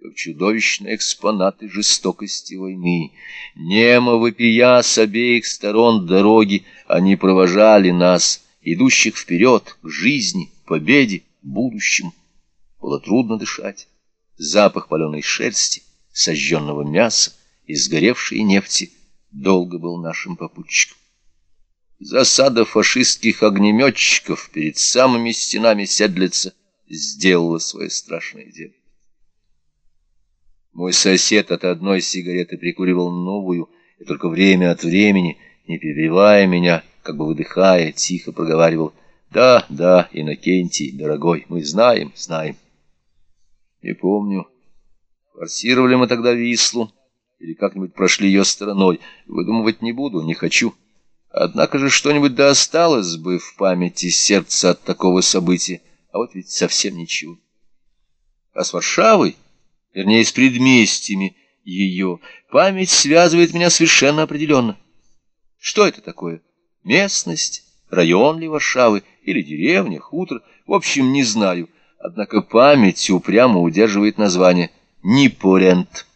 как чудовищные экспонаты жестокости войны. Немо вопия с обеих сторон дороги, они провожали нас, идущих вперед, к жизни, победе, будущему. Было трудно дышать. Запах паленой шерсти, сожженного мяса и сгоревшей нефти долго был нашим попутчиком. Засада фашистских огнеметчиков перед самыми стенами Седлица сделала свое страшное дело. Мой сосед от одной сигареты прикуривал новую, и только время от времени, не перебивая меня, как бы выдыхая, тихо проговаривал «Да, да, Иннокентий, дорогой, мы знаем, знаем». Не помню, форсировали мы тогда Вислу или как-нибудь прошли ее стороной. Выдумывать не буду, не хочу. Однако же что-нибудь да осталось бы в памяти сердца от такого события, а вот ведь совсем ничего. А с Варшавой вернее, с предместьями ее, память связывает меня совершенно определенно. Что это такое? Местность, район ли Варшавы, или деревня, хутор, в общем, не знаю. Однако память упрямо удерживает название Нипорент.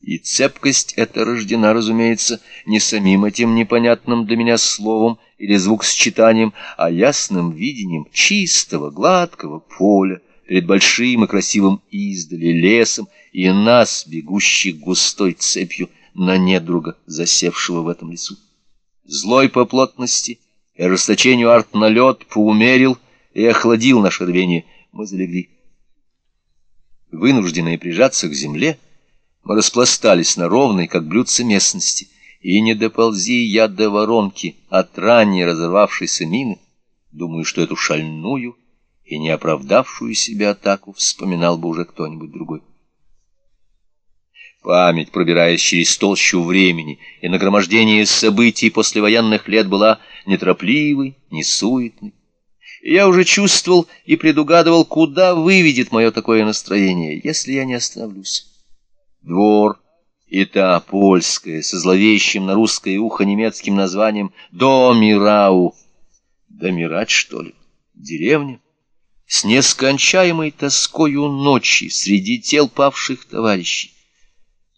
И цепкость эта рождена, разумеется, не самим этим непонятным для меня словом или звукосчитанием, а ясным видением чистого, гладкого поля, перед большим и красивым издали лесом и нас, бегущих густой цепью на недруга, засевшего в этом лесу. Злой по плотности и расточению арт-налет поумерил и охладил наше рвение. Мы залегли. Вынужденные прижаться к земле, мы распластались на ровной, как блюдце местности, и не доползи я до воронки от ранее разорвавшейся мины, думаю, что эту шальную и не оправдавшую себя атаку вспоминал бы уже кто-нибудь другой. Память, пробираясь через толщу времени и нагромождение событий послевоенных лет, была неторопливой, несуетной. И я уже чувствовал и предугадывал, куда выведет мое такое настроение, если я не остановлюсь. Двор и та польская, со зловещим на русское ухо немецким названием «Домирау». Домирать, что ли? Деревня? С нескончаемой тоскою ночи среди тел павших товарищей.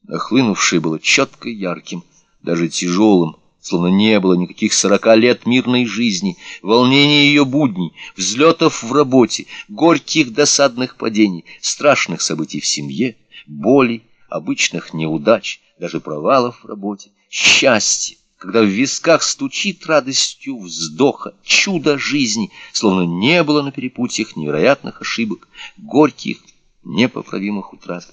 Нахлынувшее было четко ярким, даже тяжелым, словно не было никаких сорока лет мирной жизни, волнения ее будней, взлетов в работе, горьких досадных падений, страшных событий в семье, болей, обычных неудач, даже провалов в работе, счастья, когда в висках стучит радостью вздоха, чудо жизни, словно не было на перепутьях невероятных ошибок, горьких, непоправимых утрат.